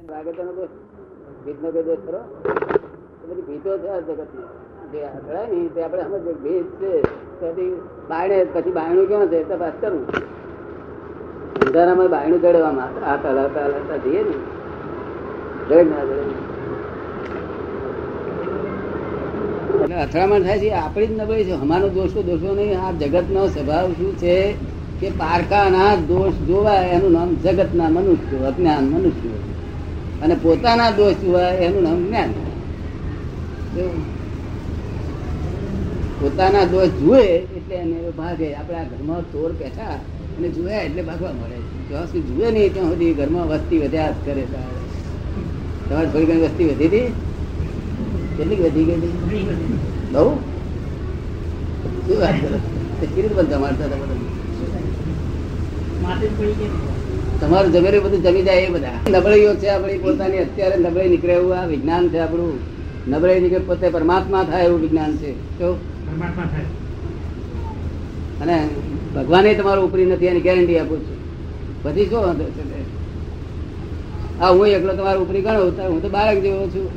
ભાગવતનો દોષ ભીતનો કોઈ દોષ ખરો. બધી ભીતો છે આ જગતની. જે અથડાય ને તે આપણે સમજ ભીત છે. પછી બાયણે પછી બાયણું કેવું છે તપાસ કરવું અંધારામાં બાયણું ચડવામાં આ હલાવતા હલાવતા જઈએ ને. જડે ના જડે અથડામણ થાય છે આપણી જ નબળી છે. અમારો દોષો દોષો નહીં. આ જગતનો સ્વભાવ શું છે કે પારકાના દોષ જોવા એનું નામ જગતના મનુષ્ય, અજ્ઞાન મનુષ્યો. અને પોતાના દોષ જોવા એનું નામ જ્ઞાન પોતાના દોષ જુએ એટલે એને ભાગે. આપણે આ ઘરમાં ચોર બેઠા અને જુએ એટલે ભાગવા મળે. જ્યાં સુધી જુએ નહીં ત્યાં સુધી ઘરમાં વસ્તી વધ્યા જ કરે. તમારે થોડી ઘણી વસ્તી વધી હતી? કેટલી વધી ગઈ હતી? બહુ? શું વાત કરો? કેવી રીતે બધા? તમારે તમારું જમેલું બધું જમી જાય એ બધા. નબળીઓ છે આપણી પોતાની અત્યારે નબળી નીકળે એવું આ વિજ્ઞાન છે આપણું. નબળી નીકળે પોતે પરમાત્મા થાય એવું વિજ્ઞાન છે. તો પરમાત્મા થાય. અને ભગવાને તમારું ઉપરી નથી એની ગેરંટી આપું છું. પછી શું વાંધો છે? હા હું એકલો તમારો ઉપરી ગણો તો હું તો બાળક જેવો છું.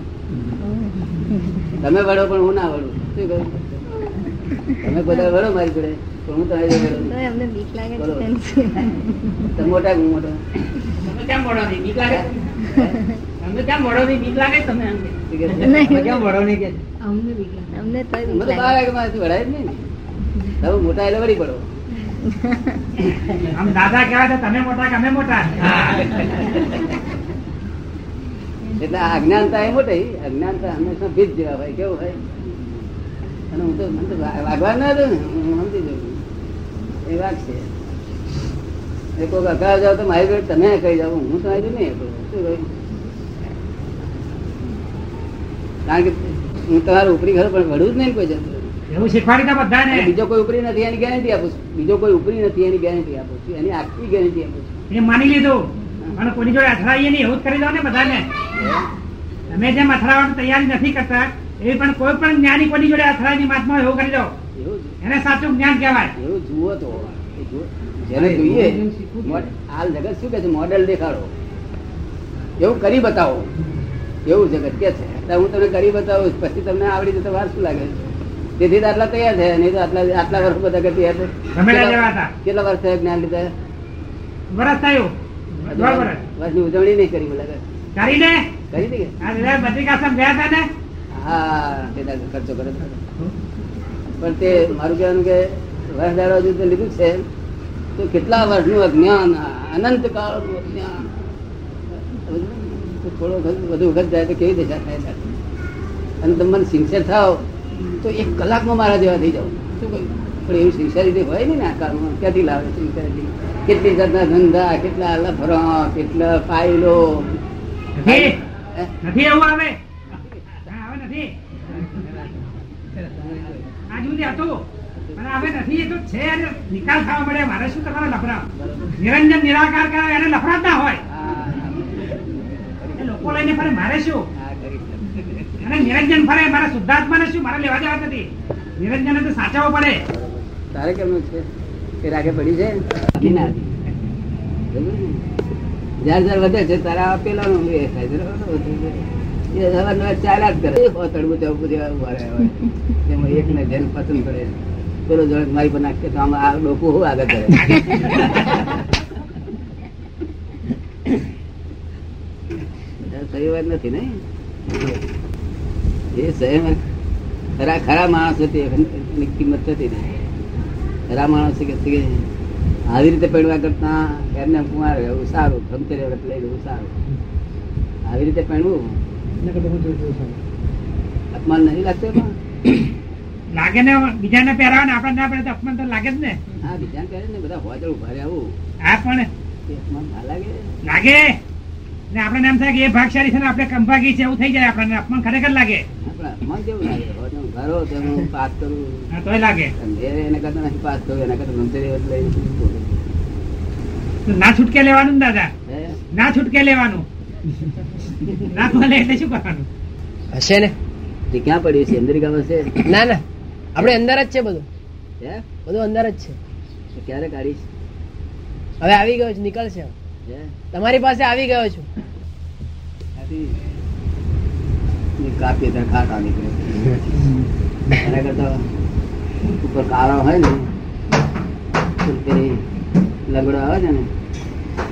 તમે વળો પણ હું ના વળું. શું કહું તમે બધા વડો મારી જોડે. પણ હું તમારી જોડે એમને બીક લાગે છે તમે મોટા હું મોટો? તમે કેમ મોડો નહીં બીક લાગે? તમે કેમ મોડો નહીં બીક લાગે તમે એમ કે? શું કહે છે? તમે કેમ મોડો નહીં કે? અમને બીક લાગે. અમને તો બીક લાગે. બાળકમાંથી વડાય જ નહીં ને. તમે મોટા એટલે વળી પડો. આમ દાદા કહેવાય તો તમે મોટા કે અમે મોટા? એટલે અજ્ઞાનતા એ મોટી. અજ્ઞાનતા હંમેશા ભીજ જેવા ભાઈ કેવું હોય? અને હું તો મને વાગવા ના દઉં ને હું સમજી જઉં એ વાત છે. એ કોઈક અગાઉ જાવ તો મારી જોડે તમે કહી જાવ હું તો આવી નહીં શું કહ્યું? કારણ કે હું તમારું ઉપરી ઘર પણ વડું જ નહીં કોઈ જતું એવું શીખવાડી બધાને. બીજો કોઈ ઉપરી નથી એની ગેરંટી આપું છું. બીજો કોઈ ઉપરી નથી એની ગેરંટી આપું છું. એની આખી ગેરંટી આપું છું. એ માની લીધું. અને કોની જોડે અથડાઈએ નહીં એવું જ કરી દો ને બધાને. તમે જેમ અથડાવાની તૈયારી નથી કરતા એ પણ કોઈ પણ જ્ઞાની કોની જોડે અથડાની મહાત્મા એવું કરી દો એને સાચું જ્ઞાન કહેવાય. એવું જુઓ તો. જેને જોઈએ હાલ જગત શું કે છે? મોડેલ દેખાડો. એવું કરી બતાવો. એવું જગત કે છે. હું તમને કરી બતાવું પછી તમને આવડી જતો વાર શું લાગે? તેથી આટલા તૈયાર છે નહીં તો આટલા આટલા વર્ષ બધા હતા. કેટલા વર્ષ થયા જ્ઞાન લીધા? વર્ષ. થયું વર્ષની ઉજવણી નહીં કરી બોલા કરી દે કરી દે બધા કાસમ ગયા હતા ને? હા ખર્ચો કરે. પણ તે મારું કહેવાનું કે વર્ષ દાડો હજુ તો લીધું છે. તો કેટલા વર્ષનું અજ્ઞાન અનંત કાળનું અજ્ઞાન. થોડો વધુ વખત જાય તો કેવી દશા થાય સાથે અને તમે મને સિન્સિયર થાવ તો એક કલાકમાં મારા જેવા થઈ જાવ શું કહ્યું? પણ એવી સિન્સિયરિટી હોય ને આ કાળમાં. ક્યાંથી લાવે સિન્સિયરિટી કેટલી જાતના ધંધા કેટલા લફરા કેટલા ફાઇલો? નથી? આવે હા, હવે નથી જુદી હતું અને હવે નથી એ તો છે અને નિકાલ થવા મળે મારે શું તમારે લફરા નિરંજન નિરાકાર કરાવે એને લફરા ના હોય. લોકો લઈને ફરે મારે શું? અને નિરંજન ફરે મારા શુદ્ધાત્માને શું? મારે લેવા દેવા નથી. નિરંજન તો સાચવો પડે. તારે કેમનું છે? તે રાગે પડી છે? કે ના બરાબર ને? જ્યાં જ્યાં વધે છે તારા પેલાનું એ થાય છે ને? એ સવારના ચાલ્યા જ કરે. હો તડબું ચડબું જેવા ઊભા રહ્યા હોય એમાં એકને જેને પસંદ કરે. પેલો જોડે મારી પર તો આમાં આ ડોકું હું આગળ કરે સહી વાત નથી ને? એ સંયમ ખરા ખરા માણસ હતી, એની કિંમત થતી નહીં ખરા માણસ કે આવી રીતે પહેરવા કરતા એમને કુંવાર રહેવું સારું, ગમતે રહેવું સારું. આવી રીતે પહેરવું? અપમાન નહીં લાગતું? લાગે ને બીજાને પહેરાવે ને? આપણે ના પહેરે તો અપમાન તો લાગે જ ને. હા બીજા પહેરે ને બધા હોજળ ઊભા રહે આવું હા પણ અપમાન ના લાગે. લાગે. ને આપણે એમ થાય કે એ ભાગશાળી છે ને આપણે કંભાગી છે એવું થઈ જાય. આપણને અપમાન ખરેખર લાગે. હા, અપમાન કેવું લાગે? હોજળ ઊભા રહો તો પાસ કરું. તોય લાગે. અને એ કરતા નથી પાસ કરું એના કરતા તો ના છૂટકે લેવાનું ને દાદા. ના છૂટકે લેવાનું. ના મળે એટલે શું કરવાનું? હશે ને? તે ક્યાં પડ્યું છે? અમેરિકામાં છે ના ના. આપણે અંદર જ છે બધું. હે? બધું અંદર જ છે. તો ક્યારે કાઢીશ? હવે આવી ગયો છું નીકળશે હે? તમારી પાસે આવી ગયો છું. કાપીએ ત્યાં ખાટા નીકળે. એના કરતા ઉપર કાળો હોય ને લગડો આવે છે ને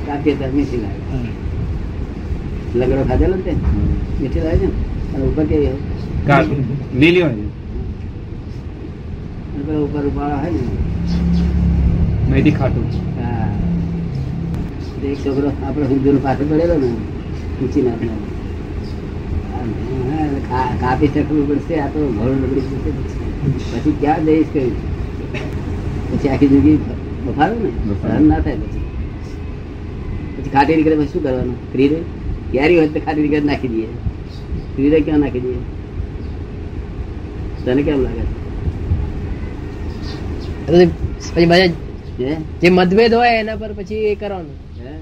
કાપીએ ત્યાં મીઠી લાગે. લગડો ખાધેલો ને મીઠી લાગે છે ને? અને ઉપર કેવી હોય? લીલી હોય. ઉપર ઉપાળા હોય ને? મેથી ખાટું. હા. એક છોકરો આપણે હિન્દુ પાછળ પડેલો ને ઊંચી નાખનો કાપી શકવું પડશે આ તો ઘણું બગડી પડશે પછી ક્યાં જઈશ કહ્યું પછી આખી જિંદગી બફારો ને? સહન ના થાય પછી. પછી ખાટી નીકળે પછી શું કરવાનું? ફ્રી ક્યારી હોય તો ખાલી નીકળે નાખી દઈએ. સુવિધા ક્યાં નાખી દઈએ? તને કેમ લાગે પછી બધા જે મતભેદ હોય એના પર પછી એ કરવાનું. હે?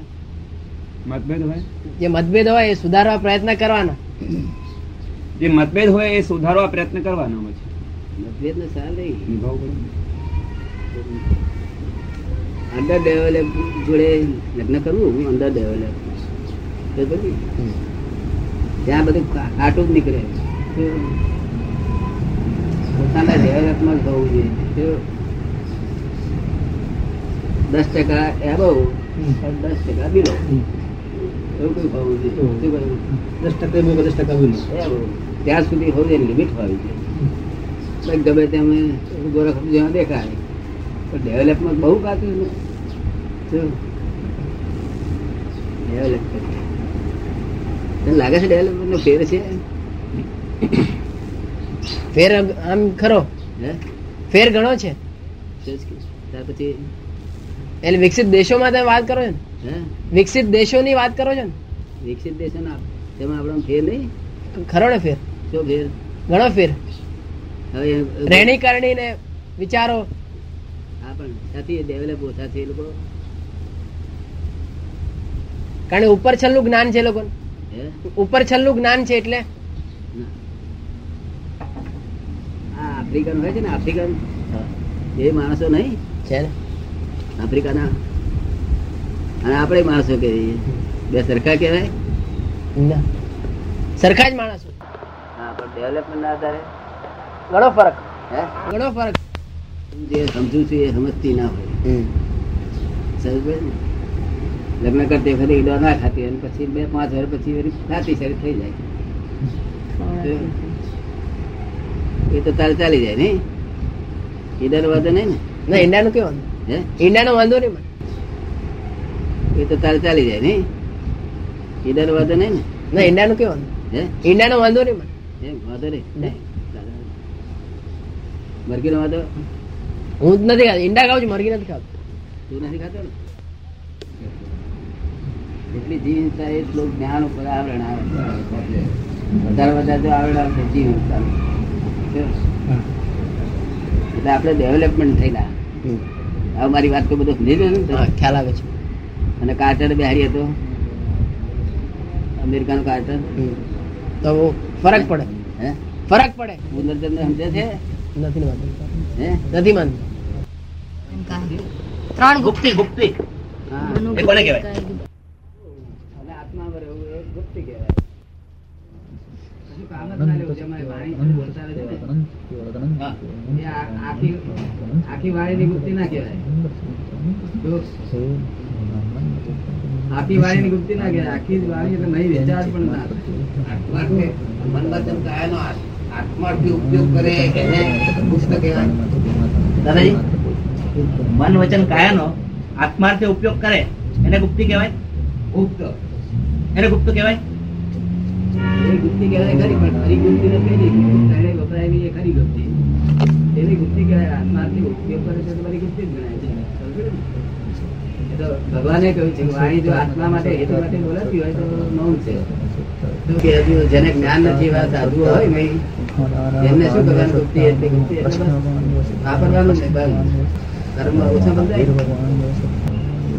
મતભેદ હોય? જે મતભેદ હોય એ સુધારવા પ્રયત્ન કરવાના. જે મતભેદ હોય એ સુધારવા પ્રયત્ન કરવાનો પછી મતભેદ ને સાર નહીં નિભાવવું પડે. અંડર ડેવલપ જોડે લગ્ન કરવું? અંડર ડેવલપ ત્યાં બધું ખાટું જ નીકળે. તો પોતાના ડેવલપમાં જ હોવું જોઈએ. દસ ટકા એબો દસ ટકા બિલો. એવું કઈ હોવું જોઈએ. દસ ટકા એમાં દસ ટકા બિલ. ત્યાં સુધી હોવી લિમિટ હોવી જોઈએ. ગમે તેમ ગોરખ જ્યાં દેખાય. પણ ડેવલપમાં બહુ કાચું છે. શું? ડેવલપ કરે. તને લાગે છે ડેવલપમેન્ટ નો ફેર છે? ફેર આમ ખરો. હે? ફેર ઘણો છે? ત્યાર પછી એટલે વિકસિત દેશોમાં તમે વાત કરો છો ને? વિકસિત દેશોની વાત કરો છો ને? વિકસિત દેશો ના તેમાં આપણો ફેર નહીં? ખરો ને ફેર? શું ફેર? ઘણો ફેર. હવે રહેણી કરણી ને વિચારો. હા પણ સાથી ડેવલપ ઓછા છે એ લોકો કારણ કે ઉપર છેલ્લું જ્ઞાન છે લોકોને. ઉપર છેલ્લું જ્ઞાન છે એટલે? આફ્રિકન હોય છે ને આફ્રિકન? એ માણસો નહીં. છે ને? આફ્રિકાના. અને આપણે માણસો કે બે સરખા કહેવાય? સરખા જ માણસો. હા પણ ડેવલપમેન્ટ ના આધારે? ઘણો ફરક. હે? ઘણો ફરક. જે સમજુ છું એ સમજતી ના હોય. સમજ ને? લગ્ન કરતી વખતે ઈડો ના ખાતી અને પછી બે પાંચ વર્ષ પછી ખાતી શરીર થઈ જાય. એ તો તારે ચાલી જાય નહીં ઈડાનો વાંધો નહીં ને? ના ઈંડાનું કેવું હે? ઈંડાનો વાંધો નહીં. એ તો તારે ચાલી જાય નહીં ઈડાનો વાંધો નહીં ને? ના ઈંડાનું કેવો હે? ઈંડાનો વાંધો નહીં. એમ વાંધો નહીં. નહીં. મરઘીનો વાંધો? હું જ નથી ખાતો ઈંડા ખાવ છું મરઘી નથી ખાતો. તું નથી ખાતો ને? જેટલી જીવતા એટલું જ્ઞાન ઉપર આવરણ આવે વધારે વધારે જો આવરણ આવે તો હિંસા એટલે આપણે ડેવલપમેન્ટ થયેલા. હવે મારી વાત તો બધું સમજી ને ખ્યાલ આવે છે. અને કાર્ટર બિહારી હતો અમેરિકાનો કાર્ટર તો ફરક પડે. હે? ફરક પડે. પુનર્જન્મ સમજે છે? નથી માનતો. હે? નથી માનતો. ત્રણ ગુપ્ત. ગુપ્તી ગુપ્તી હા એ કોને કહેવાય? અને આત્મામાં રહેવું એ ગુપ્તિ કહેવાય કશું કામ જ ના લેવું છે. અમારી વાણી બોલતા રહે છે ને. હા. એ આ- આખી વાણીની ગુપ્તિ ના કહેવાય આખી વાળી એટલે નહીં વિચાર પણ ના ઉપયોગ કરે એને પુસ્તક મન વચન કાયાનો આત્માર્થે ઉપયોગ કરે. એને ગુપ્તી કહેવાય? ગુપ્ત. એને ગુપ્ત કહેવાય? એ ગુપ્તિ કહેવાય ખરી, પણ ખરી ગુપ્તિ નથી. તેને વપરાય નહીં એ ખરી ગુપ્તિ એની ગુપ્તિ કહેવાય આત્માથી ઉપયોગ કરે છે તો બધી ગુપ્તિ જ ગણાય છે. ભગવાને કહ્યું છે, વાણી જો આત્મા માટે, હેતુ માટે બોલાતી હોય તો મૌન છે. તો કે જેને જ્ઞાન નથી એવા સાધુ હોય નહીં એમને શું કરવાનું ગુપ્તિ એટલે ગુપ્તિ વાપરવાનું છે કર્મ ઓછા બંધાય.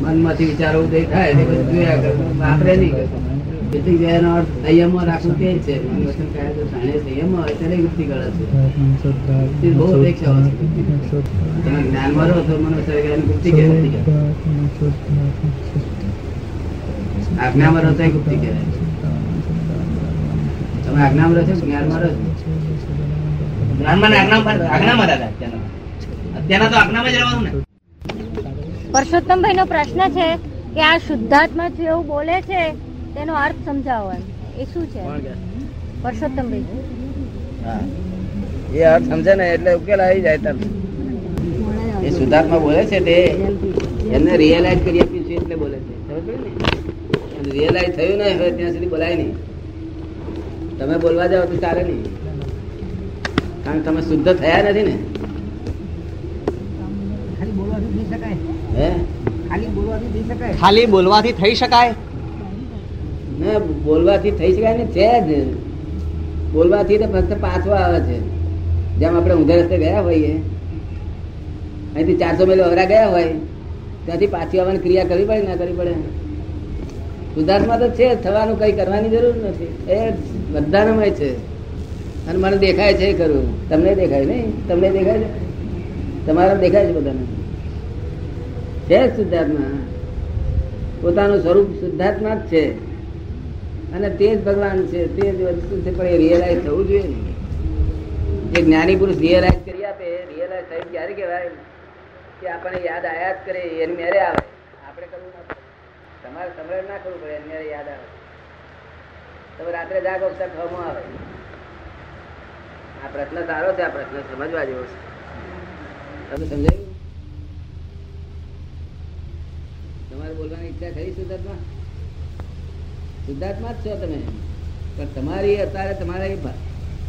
મનમાંથી વિચારો ઉદય થાય એટલે જોયા કરે વાપરે નહીં. કશું. એટલે કે અર્થ સંયમમાં રાખવું તે છે? વચન કાયા જો સાણે સંયમમાં હોય ત્યારે ગુપ્તિ ગળે છે. તે બહુ અપેક્ષાઓ છે. તમે જ્ઞાનમાં રહો તો મનુષ્ય એની ગુપ્તિ કહેવાય આજ્ઞામાં રહો તો ગુપ્તિ કહેવાય તમે આજ્ઞામાં રહો છો જ્ઞાનમાં રહો છો? જ્ઞાનમાં આજ્ઞામાં આજ્ઞામાં દાદા અત્યારના. અત્યારના તો આજ્ઞામાં જ રહેવાનું ને. પરસોત્તમભાઈ નો પ્રશ્ન છે કે આ શુદ્ધાત્મા એવું બોલે છે? તેનો અર્થ સમજાવો એમ. એ શું છે? પરસોત્તમભાઈ. હા. એ અર્થ સમજે ને એટલે ઉકેલ આવી જાય તરત એ સુધાર્થમાં બોલે છે તે. એમને રિયલાઇઝ કરી આપ્યું છે એટલે બોલે છે. રિયલાઇઝ થયું ને હવે ત્યાં સુધી બોલાય નહીં. તમે બોલવા જાઓ તો ચાલે નહીં. કારણ કે તમે શુદ્ધ થયા નથી ને. ખાલી બોલવાથી થઈ શકાય. હે? ખાલી બોલવાથી થઈ શકાય ખાલી બોલવાથી થઈ શકાય ના બોલવાથી થઈ શકાય ને છે જ. બોલવાથી તો ફક્ત પાછો આવે છે. જેમ આપણે ઊંધા રસ્તે ગયા હોઈએ, અહીંથી ચારસો મેલો અવરા ગયા હોય, ત્યાંથી પાછી આવવાની ક્રિયા કરવી પડે, ના કરવી પડે? સુધાર્થમાં તો છે થવાનું કઈ કરવાની જરૂર નથી. એ બધાનામાં છે. અને મને દેખાય છે ખરું. તમને દેખાય નહીં? તમને દેખાય છે? તમારા દેખાય છે બધાને? છે શુદ્ધાત્મા. પોતાનું સ્વરૂપ શુદ્ધાત્મા જ છે. અને તે જ ભગવાન છે, તે જ વસ્તુ છે, પણ એ રિયલાઇઝ થવું જોઈએ ને. જે જ્ઞાની પુરુષ રિયલાઇઝ કરી આપે રિયલાઇઝ થઈ ક્યારે કહેવાય કે આપણને યાદ આયા જ કરે, એની મેરે આવે. આપણે કરવું ના પડે. તમારે તમારે ના કરવું પડે, એની મેરે યાદ આવે. તમે રાત્રે જાગો તો થવામાં આવે. આ પ્રશ્ન સારો છે, આ પ્રશ્ન સમજવા જેવો છે. તમે સમજાયું? તમારે બોલવાની ઈચ્છા થઈ શુદ્ધાત્મા શુદ્ધાત્મા જ છો તમે. પણ તમારી અત્યારે તમારા એ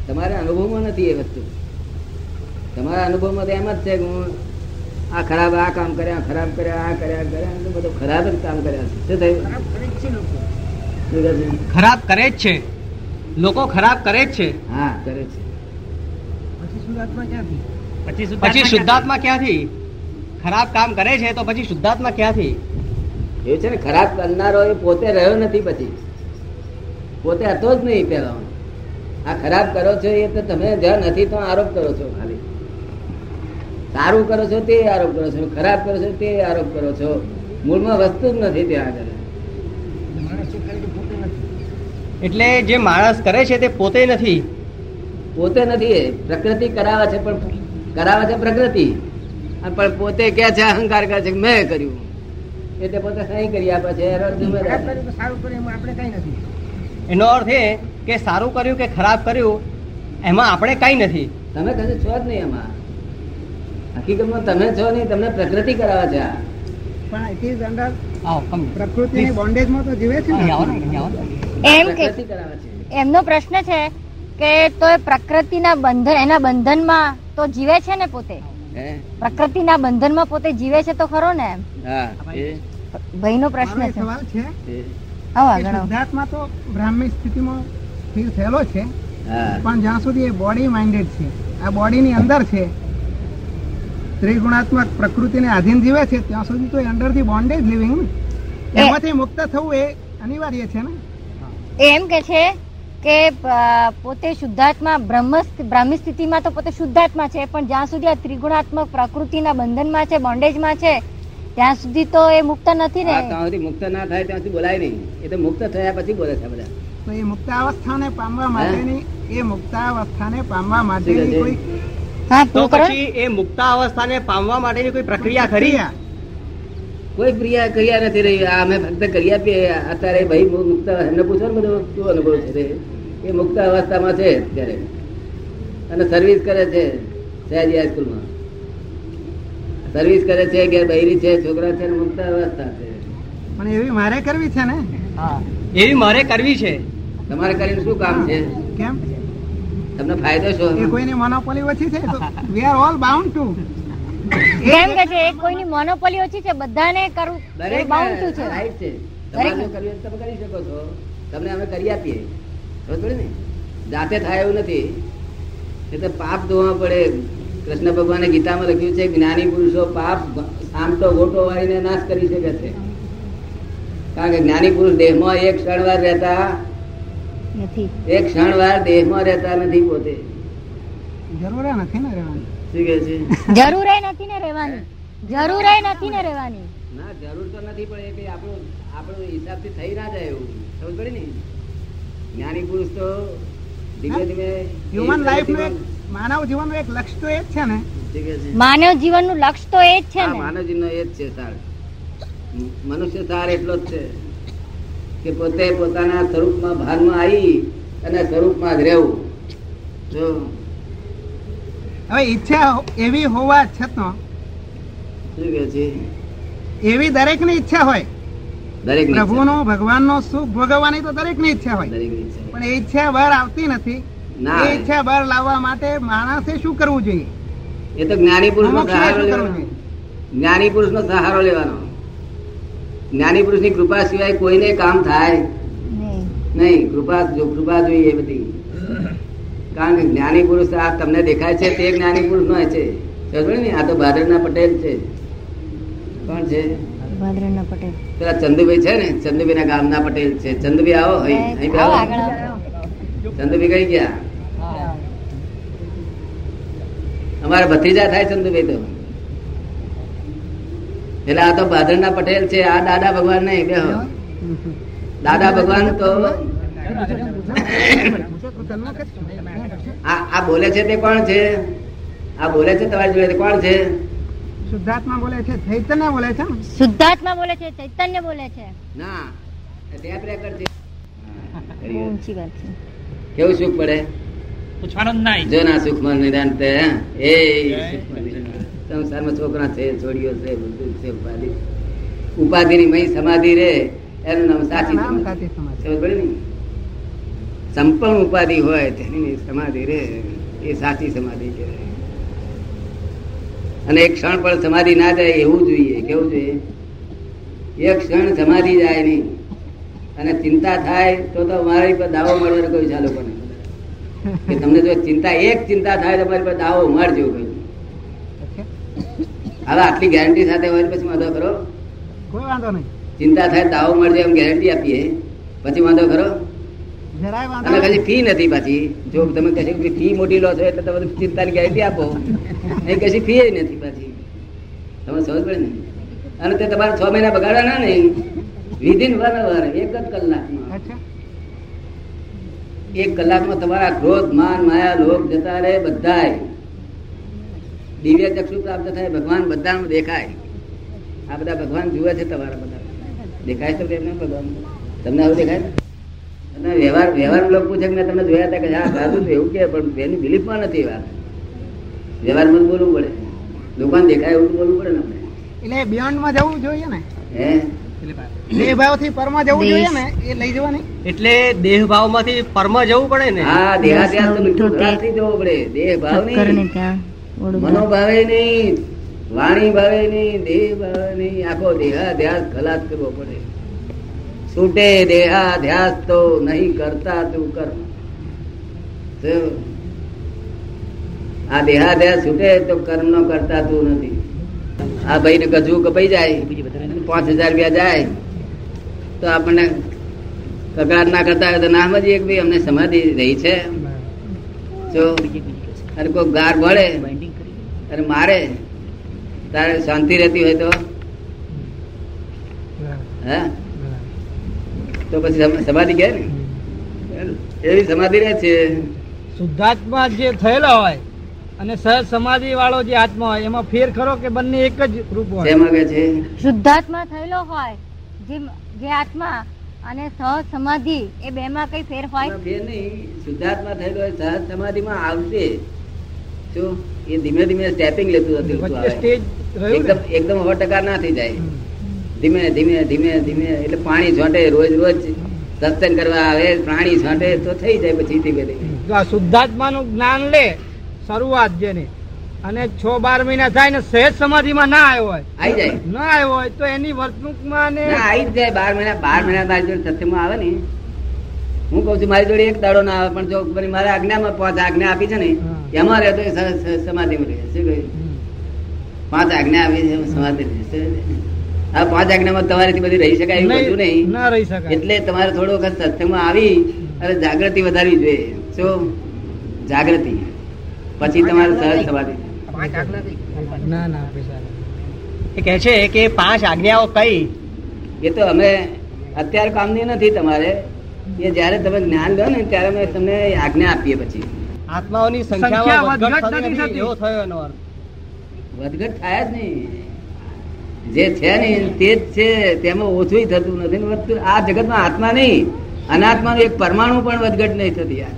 તમારા અનુભવમાં નથી એ વસ્તુ. તમારા અનુભવમાં તો એમ જ છે કે હું આ ખરાબ આ કામ કર્યા ખરાબ કર્યા આ કર્યા કર્યા તો બધું ખરાબ જ કામ કર્યા છે. શું થયું? ખરાબ કરે જ છે લોકો? ખરાબ કરે જ છે. લોકો કરે જ છે. હા કરે છે. પછી શુદ્ધાત્મા ક્યાંથી? પછી પછી શુદ્ધાત્મા ક્યાંથી? ખરાબ કામ કરે છે તો પછી શુદ્ધાત્મા ક્યાંથી? એવું છે ને ખરાબ કરનારો એ પોતે રહ્યો નથી પછી. પોતે હતો જ નહીં પેલા આ ખરાબ કરો છો એ તો તમે જ્યાં નથી તો આરોપ કરો છો ખાલી. સારું કરો છો તે આરોપ કરો છો ખરાબ કરો છો તે આરોપ કરો છો. મૂળમાં વસ્તુ જ નથી ત્યાં આગળ. એટલે જે માણસ કરે છે તે પોતે નથી. પોતે નથી એ. પ્રકૃતિ કરાવે છે પણ કરાવે છે પ્રકૃતિ. પણ પોતે કે છે અહંકાર કરે છે? મેં કર્યું. એટલે પોતે સહી કરી આપે છે એનો જિમ્મેદાર ખરાબ કર્યું તો સારું કર્યું એમાં આપણે કઈ નથી. એનો અર્થ એ કે સારું કર્યું કે ખરાબ કર્યું એમાં આપણે કઈ નથી. તમે કશું છો જ નહીં એમાં. હકીકતમાં તમે છો નહીં તમને પ્રકૃતિ કરાવે છે. એમનો પ્રશ્ન છે કે તો એ પ્રકૃતિના બંધન એના બંધનમાં તો જીવે છે ને પોતે? પ્રકૃતિના બંધનમાં પોતે જીવે છે તો ખરો ને એમ? હા એ. ભાઈનો મારો પ્રશ્ન છે. સવાલ છે તો બ્રાહ્મી સ્થિતિમાં સ્થિર થયેલો છે પણ જ્યાં સુધી એ બોડી માઇન્ડેડ છે આ બોડીની અંદર છે ત્રિગુણાત્મક પ્રકૃતિને આધીન જીવે છે ત્યાં સુધી તો અંડર ધી બોન્ડેજ લિવિંગ એમાંથી મુક્ત થવું એ અનિવાર્ય છે ને? એમ કે છે કે પોતે શુદ્ધાત્મા બ્રહ્મ બ્રાહ્મી સ્થિતિમાં તો પોતે શુદ્ધાત્મા છે પણ જ્યાં સુધી આ ત્રિગુણાત્મક પ્રકૃતિના બંધનમાં છે બોન્ડેજમાં છે ત્યાં સુધી તો એ મુક્ત નથી ને. ત્યાં સુધી મુક્ત ના થાય ત્યાં સુધી બોલાય નહીં. એ તો મુક્ત થયા પછી બોલે છે બધા. તો એ મુક્તાવસ્થાને પામવા માટેની એ મુક્તાવસ્થાને પામવા માટેની કોઈ તો. પછી એ મુક્તા અવસ્થાને પામવા માટેની કોઈ પ્રક્રિયા ખરી. કોઈ ક્રિયા ક્રિયા નથી રહી. આ અમે ફક્ત કરી આપીએ. અત્યારે ભાઈ મુક્ત એમને પૂછો ને બધું શું અનુભવ છે એ મુક્ત અવસ્થામાં છે અત્યારે. અને સર્વિસ કરે છે સહેજી હાઈસ્કૂલમાં સર્વિસ કરે છે કે બૈરી છે છોકરા છે મુક્ત અવસ્થા છે. પણ એવી મારે કરવી છે ને? હા. એવી મારે કરવી છે. તમારે કરીને શું કામ છે? કેમ? તમને ફાયદો એ શું કોઈની મોનોપોલી ઓછી છે? We are all bound to કેમ કે છે એક કોઈની મોનોપોલી ઓછી છે બધાને કરવું દરેક બાઉન્ડ છે. રાઈટ છે. તમારે કરવું તમે કરી શકો છો. તમને અમે કરી આપીએ. ખબર ને? જાતે થાય એવું નથી. એ તો પાપ ધોવા પડે. કૃષ્ણ ભગવાને ગીતામાં લખ્યું છે જ્ઞાની પુરુષો પાપ આમ તો ગોટો વાળીને નાશ કરી શકે છે. કારણ કે જ્ઞાની પુરુષ દેહમાં એક ક્ષણવાર રહેતા નથી. એક ક્ષણવાર દેહમાં રહેતા નથી પોતે. જરૂર નથી ને રહેવાની. શું જીવન છે જરૂર નથી ને રહેવાની. જરૂર નથી ને રહેવાની. ના જરૂર તો નથી પણ એ કઈ આપણું આપણું હિસાબથી થઈ ના જાય એવું. સમજ પડી ને? જ્ઞાની પુરુષ તો ધીમે ધીમે હ્યુમન લાઈફનું જીવન- એક એક લક્ષ્ય તો એ જ છે ને? માનવ લક્ષ્ય તો એ જ છે ને? માનવજીવનો એ જ છે સાર મનુષ્ય સાર એટલો જ છે કે પોતે પોતાના સ્વરૂપમાં ભાનમાં આવી અને સ્વરૂપમાં જ રહેવું. જો હવે ઈચ્છા એવી હોવા છતાં એવી દરેકની એવી દરેકની ઈચ્છા હોય. દરેક પ્રભુનો ભગવાનનો સુખ ભોગવવાની તો દરેકની ઈચ્છા હોય. દરેક પણ એ ઈચ્છા બહાર આવતી નથી. ના. એ ઈચ્છા બહાર લાવવા માટે માણસે શું કરવું જોઈએ? એ તો જ્ઞાની પુરુષ નો સહારો લેવાનો. જોઈએ. જ્ઞાની પુરુષ નો સહારો લેવાનો. જ્ઞાની પુરુષની કૃપા સિવાય કોઈને કામ થાય નહીં. નહીં. કૃપા જો કૃપા જોઈએ એ બધી. કારણ કે જ્ઞાની પુરુષ આ તમને દેખાય છે તે જ્ઞાની પુરુષ નો છે. સમજો ને? આ તો ભાદરના પટેલ છે. કોણ છે? ભાદરના પટેલ. પેલા ચંદુભાઈ છે ને? ચંદુભાઈ ના ગામના પટેલ છે. ચંદુભાઈ આવો અહીં આવો. ચંદુભાઈ કઈ ગયા? અમારા ભત્રીજા થાય ચંદુભાઈ તો. એટલે આ તો ભાદરના પટેલ છે. આ દાદા ભગવાન નહીં બે દાદા ભગવાન તો આ આ બોલે છે તે કોણ છે? આ બોલે છે તમારી જોડે તે કોણ છે? શુદ્ધાત્મા બોલે છે ચૈતન્ય બોલે છે? ને? શુદ્ધાત્મા બોલે છે ચૈતન્ય બોલે છે. ના ટેપ રેકર્ડ છે. ઊંચી વાત કેવું સુખ પડે? પૂછવાનું નહીં. જો ના સુખમાં નિદાન તે એ સંસારમાં છોકરા છે છોડીઓ છે બધું છે ઉપાધિ. ઉપાધિની મય સમાધિ રે એનું નામ સાચી સમાધિ. સમાધિ. સમજ પડે ને? સંપૂર્ણ ઉપાધિ હોય તેની સમાધિ રે એ સાચી સમાધિ કહેવાય. અને એક ક્ષણ પણ સમાધિ ના જાય એવું જોઈએ કેવું જોઈએ? એક ક્ષણ સમાધિ જાય નહીં. અને ચિંતા થાય તો તો મારી પર દાવો મળવાનો કોઈ ચાલુ પણ કે તમને જો ચિંતા એક ચિંતા થાય તો મારી પર દાવો મળજો કોઈ. હવે આટલી ગેરંટી સાથે હોય પછી વાંધો કરો કોઈ વાંધો નહીં. ચિંતા થાય દાવો મળજો એમ ગેરંટી આપીએ. પછી વાંધો કરો અને નહીં. ફી નથી પાછી. જો તમે કહેશો કે ફી મોટી લો છો એટલે તમે ચિંતાની ગેરંટી આપો. એ કશી ફી નથી પાછી. તમે સમજ પડે ને? અને તે તમારે છ મહિના બગાડવાના નહીં વિધિન અવર એક જ કલાકમાં. એક કલાકમાં તમારા ક્રોધ માન માયા લોક જતા રહે બધાય. દિવ્ય ચક્ષુ પ્રાપ્ત થાય ભગવાન બધામાં દેખાય. આ બધા ભગવાન જુએ છે તમારા બધા. દેખાય છે તેમને ભગવાન? તમને આવું દેખાય? ને? વ્યવહાર વ્યવહાર લોકો પૂછે કે મેં તમને જોયા હતા કે હા સાધુ એવું કે પણ એની બિલીફમાં નથી વાત. વ્યવહારમાં જ બોલવું પડે. દુકાન દેખાય એવું બોલવું પડે ને આપણે. એટલે બિયોન્ડમાં જવું જોઈએ ને? હે? દેહ ભાવ જવું જોઈએ ને એ લઈ જવાની? એટલે દેહ ભાવમાંથી જવું પડે ને? હા દેહાધ્યાસ મીઠું જવો પડે. દેહ ભાવ શક્કર ને નહીં મનોભાવે નહીં. વાણી ભાવે નહીં. દેહ ભાવે નહીં. આખો દેહાધ્યાસ ખલાસ કરવો પડે. છૂટે દેહાધ્યાસ તો નહીં કરતા તું કર્મ? આ દેહાધ્યાસ છૂટે તો કર્મ નો કરતા તું નથી. આ ભાઈ ને ગજુ કપાઈ જાય પાંચ હજાર રૂપિયા જાય તો આપણને કકડાટ ના કરતા હોય તો ના સમજીએ કે ભાઈ અમને સમાધિ રહી છે. જો અરે કોઈ ગાર ભળે અરે મારે તારે શાંતિ રહેતી હોય તો? હે? તો પછી સમાધિ કહે ને એવી સમાધિ રહે છે. શુદ્ધાત્મા જે થયેલા હોય અને સહજ સમાધિ વાળો જે આત્મા હોય એમાં ફેર ખરો કે બંને એક જ રૂપ હોય? શેમાં કહે છે. શુદ્ધાત્મા થયેલો હોય જે જે આત્મા અને સહજ સમાધિ એ બે માં કઈ ફેર હોય? એમાં ફેર નહીં. શુદ્ધાત્મા થયેલો હોય સહજ સમાધિમાં આવશે. જો એ ધીમે ધીમે સ્ટેપિંગ લેતું હતું એકદમ એકદમ સો ટકા ના થઈ જાય. ધીમે ધીમે ધીમે ધીમે એટલે પાણી છોટે રોજ રોજ સત્સંગ કરવા આવે પ્રાણી છોટે તો થઈ જાય પછી ધીમે ધીમે. શુદ્ધાત્માનું જ્ઞાન લે શરૂઆત જેને. અને છ બાર મહિના થાય ને સહેજ સમાધિમાં ના આવ્યો હોય આવી જાય. ના આવ્યો હોય તો એની વર્તણૂકમાં ને આવી જ જાય. બાર મહિના બાર મહિના મારી જોડે સત્સંગમાં આવે ને. હું કઉ છું મારી જોડે એક દાડો ના આવે પણ જો મારે આજ્ઞા આજ્ઞામાં પાંચ આજ્ઞા આપી છે ને. એમાં રહેતો સમાધિમાં રહે. શું કહ્યું? પાંચ આજ્ઞા આપી છે સમાધિ રહે? આ પાંચ આજ્ઞામાં તમારાથી બધી રહી શકાય એવું બધું નહીં, ના રહી શકાય. એટલે તમારે થોડો વખત સત્સંગમાં આવી અને જાગૃતિ વધારવી જોઈએ. શું? જાગૃતિ. પછી તમારે સહજ સમાધિ ના ના એ કહે છે કે પાંચ આજ્ઞાઓ કઈ? એ તો અમે અત્યારે કામની નથી તમારે. એ જયારે તમે જ્ઞાન લો ને ત્યારે અમે તમને આજ્ઞા આપીએ પછી. આત્માઓની સંખ્યા વધઘટ થયો એનો અર્થ. વધઘટ થાય જ નહીં. જે છે ને તે જ છે તેમાં ઓછું થતું નથી ને વધતું આ જગતમાં આત્મા નહીં. અનાત્માનું એક પરમાણુ પણ વધઘટ નહીં થતી યાર.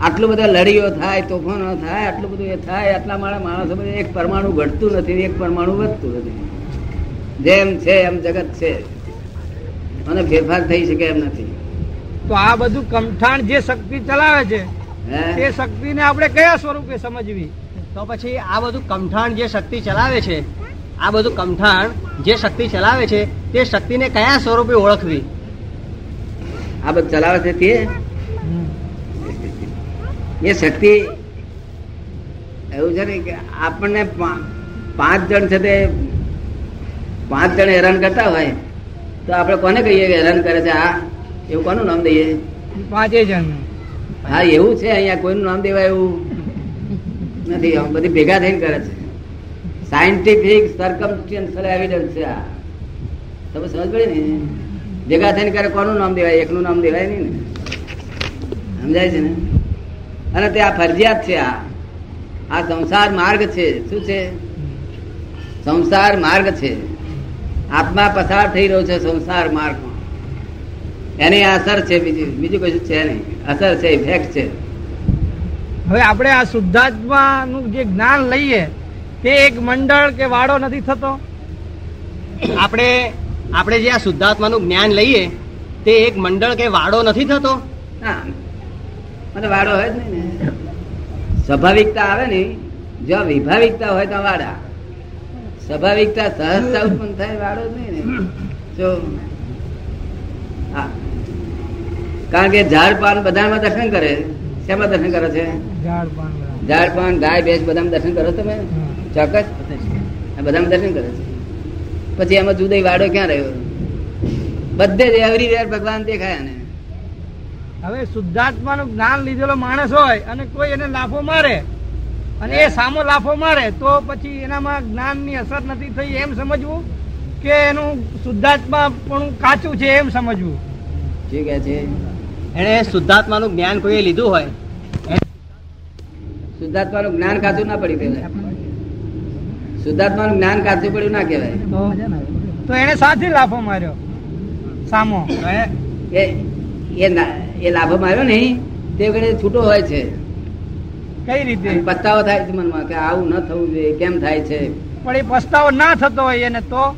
આટલું બધા લડીઓ થાય તોફાનો થાય આટલું બધું એ થાય આટલા મારા માણસો બધા એક પરમાણુ ઘટતું નથી એક પરમાણુ વધતું નથી. જેમ છે એમ જગત છે. અને ફેરફાર થઈ શકે એમ નથી. તો આ બધું કમઠાણ જે શક્તિ ચલાવે છે હે? તે શક્તિને આપણે કયા સ્વરૂપે સમજવી? તો પછી આ બધું કમઠાણ જે શક્તિ ચલાવે છે આ બધું કમઠાણ જે શક્તિ ચલાવે છે તે શક્તિને કયા સ્વરૂપે ઓળખવી? આ બધું ચલાવે છે તે? એ શક્તિ એવું છે ને કે આપણને પાંચ જણ છે તે પાંચ જણ હેરાન કરતા હોય તો આપણે કોને કહીએ કે હેરાન કરે છે? આ એવું કોનું નામ દઈએ? પાંચે જણ હા એવું છે અહીંયા કોઈનું નામ દેવાય એવું નથી બધી ભેગા થઈને કરે છે. સાયન્ટિફિક સર્કમસ્ટન્શિયલ એવિડન્સ છે આ. તમે સમજ પડી ને? ભેગા થઈને ક્યારે કોનું નામ દેવાય? એકનું નામ દેવાય નહીં ને. સમજાય છે ને? અને તે આ ફરજિયાત છે આ. આ સંસાર માર્ગ છે. શું છે? સંસાર માર્ગ છે. આત્મા પસાર થઈ રહ્યો છે સંસાર માર્ગમાં. એની અસર છે બીજું. બીજું કશું છે નહીં. અસર છે ઇફેક્ટ છે. હવે આપણે આ શુદ્ધાત્માનું જે જ્ઞાન લઈએ તે એક મંડળ કે વાડો નથી થતો? આપણે આપણે જે આ શુદ્ધાત્માનું જ્ઞાન લઈએ તે એક મંડળ કે વાડો નથી થતો? વાડો હોય જ નહીં ને. સ્વાભાવિકતા આવે ને. જો વિભાવિકતા હોય તો વાડા. સ્વાભાવિકતા સહજતા ઉત્પન્ન થાય વાડો જ નહીં ને. જો હા. કારણ કે ઝાડ પાન બધામાં દર્શન કરે. શેમાં દર્શન કરે છે? ઝાડ પાન ગાય ભેંસ બધામાં દર્શન કરો તમે? ચોક્કસ. આ બધામાં દર્શન કરે છે. પછી એમાં જુદો વાડો ક્યાં રહ્યો? બધે જ એવરીવેર ભગવાન દેખાય ને. હવે શુદ્ધાત્માનું જ્ઞાન લીધેલો માણસ હોય અને કોઈ એને લાફો મારે અને એ સામો લાફો મારે તો પછી એનામાં જ્ઞાનની અસર નથી થઈ એમ સમજવું કે એનું શુદ્ધાત્મા પણ કાચું છે એમ સમજવું? શું કે છે. એણે શુદ્ધાત્માનું જ્ઞાન કોઈએ લીધું હોય? શુદ્ધાત્માનું જ્ઞાન કાચું ના પડ્યું કહેવાય શુદ્ધાત્માનું જ્ઞાન કાચું પડ્યું ના કહેવાય. તો? એને સાથી લાફો માર્યો. સામો. એ- એ એ એ લાભો માર્યો નહીં. તે વખતે છૂટો હોય છે. કઈ રીતે? પસ્તાવો થાય છે મનમાં કે આવું ન થવું જોઈએ કેમ થાય છે? પણ એ પસ્તાવો ના થતો હોય એને તો?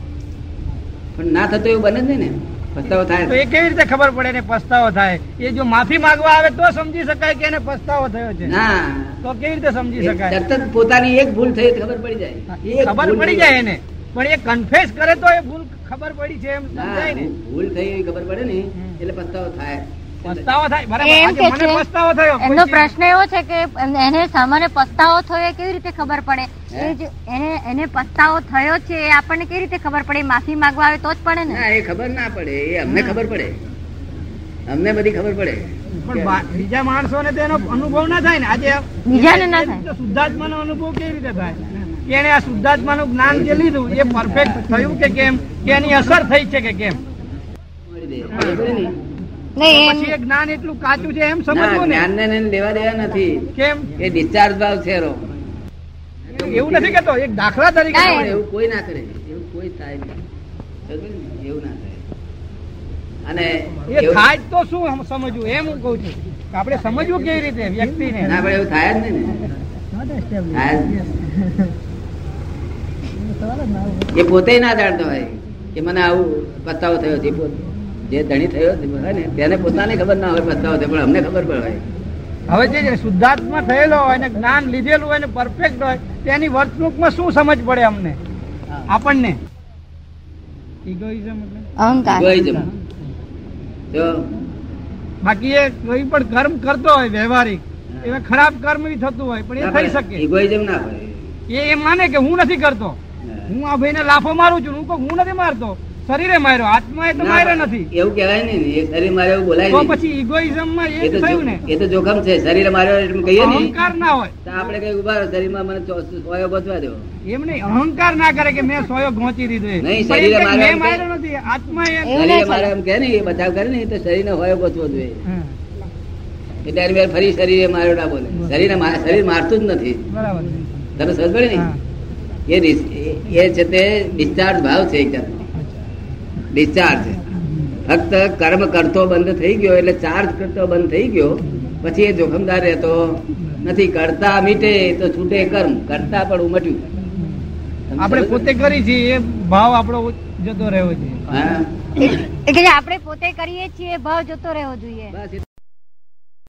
પણ ના થતો એવું બને જ નહીં ને. પસ્તાવો થાય તો એ કેવી રીતે ખબર પડે ને પસ્તાવો થાય? એ જો માફી માંગવા આવે તો સમજી શકાય કે એને પસ્તાવો થયો છે. ના. તો કેવી રીતે સમજી શકાય? તરત પોતાની એક ભૂલ થઈ ખબર પડી જાય. એ ખબર પડી જાય. એને. પણ એ કન્ફેસ કરે તો એ ભૂલ ખબર પડી છે એમ સમજાય ને. ભૂલ થઈ ખબર પડે ને એટલે પસ્તાવો થાય. પસ્તાવો થાય બરાબર. એમ આજે કે મને છે, પસ્તાવો થયો. એમનો પ્રશ્ન એવો છે કે એને સામાન્ય પસ્તાવો થયો કેવી રીતે ખબર પડે? એ જ એને એને પસ્તાવો થયો છે એ આપણને કેવી રીતે ખબર પડે? માફી માંગવા આવે તો જ પડે ને. એ ખબર ના પડે એ અમને ખબર પડે. અમને બધી ખબર પડે. પણ બીજા માણસોને ને તેનો અનુભવ ના થાય ને. આજે બીજાને ના થાય. શુદ્ધાત્મા નો અનુભવ કેવી રીતે થાય? કે એને આ શુદ્ધાત્માનું જ્ઞાન જે લીધું એ પરફેક્ટ થયું કે કેમ? કે એની અસર થઈ છે કે કેમ? પછી જ્ઞાન એટલું કાચું છે એમ સમજવું ને? જ્ઞાનને લેવા દેવા નથી. કેમ? એ ડિસ્ચાર્જ ભાવ છે એવું નથી કેતો એક દાખલા તરીકે ના, પણ સમજો. એવું કોઈ ના કરે. એવું કોઈ થાય નહીં. એવું ના થાય. અને એ થાય તો શું સમજવું? એમ હું કઉ છું આપણે સમજવું કેવી રીતે વ્યક્તિને? ના પણ એવું થાય જ નહીં ને. થાય જ નહીં. એ પોતે ના જાણતો હોય કે મને આવું પસ્તાવો થયો છે પોતે. જે ધણી થયો ને તેને પોતાને ખબર ના હોય પસ્તાવો થયો પણ અમને ખબર પડે. હવે જે શુદ્ધાત્મા થયેલો હોય ને જ્ઞાન લીધેલું હોય ને પરફેક્ટ હોય તેની વર્તણૂકમાં શું સમજ પડે અમને? આપણને? Egoism એટલે? અહંકાર. બાકી એ કોઈ પણ કર્મ કરતો હોય વ્યવહારિક એમાં ખરાબ કર્મ બી થતું હોય પણ એ થઈ શકે. ઇગોઇઝમ ના હોય એ એમ માને કે હું નથી કરતો. હું આ ભાઈને લાફો મારું છું હું કહું હું નથી મારતો. શરીરે માર્યો આત્મા એ તો માર્યો નથી. એવું કહેવાય નહીં એ શરીર માર્યો એવું બોલાય નહીં. પછી ઇગોઇઝમમાં એ થયું ને. એ તો જોખમ છે શરીર માર્યો એટલે કહીએ ને અહંકાર ના હોય. તો આપણે કઈ ઊભા શરીરમાં મને સોયો ગોતવા દેવો એમ નહીં અહંકાર ના કરે કે મેં સોયો ગોચી દીધો નહીં, શરીરે માર્યો નથી આત્મા શરીરે માર્યો એમ કહે ને એ બચાવ કરે ને તો શરીરને હોયો ગોતવો જોઈએ. એટલે એની ફરી શરીરે માર્યો ના બોલે. શરીર શરીર મારતું જ નથી. બરાબર. તને સમજ પડે ને? એ છે તે ડિસ્ચાર્જ ભાવ છે એક જાતનો. ડિસ્ચાર્જ. ફક્ત કર્મ કરતો બંધ થઈ ગયો એટલે ચાર્જ કરતો બંધ થઈ ગયો. પછી એ જોખમદાર રહેતો નથી. કરતા મીટે તો છૂટે કર્મ. કરતા પણ ઉમટ્યું. આપણે પોતે? કરી છીએ એ ભાવ આપણો જતો રહેવો છે હા. એ આપણે પોતે કરીએ છીએ ભાવ જતો રહેવો જોઈએ.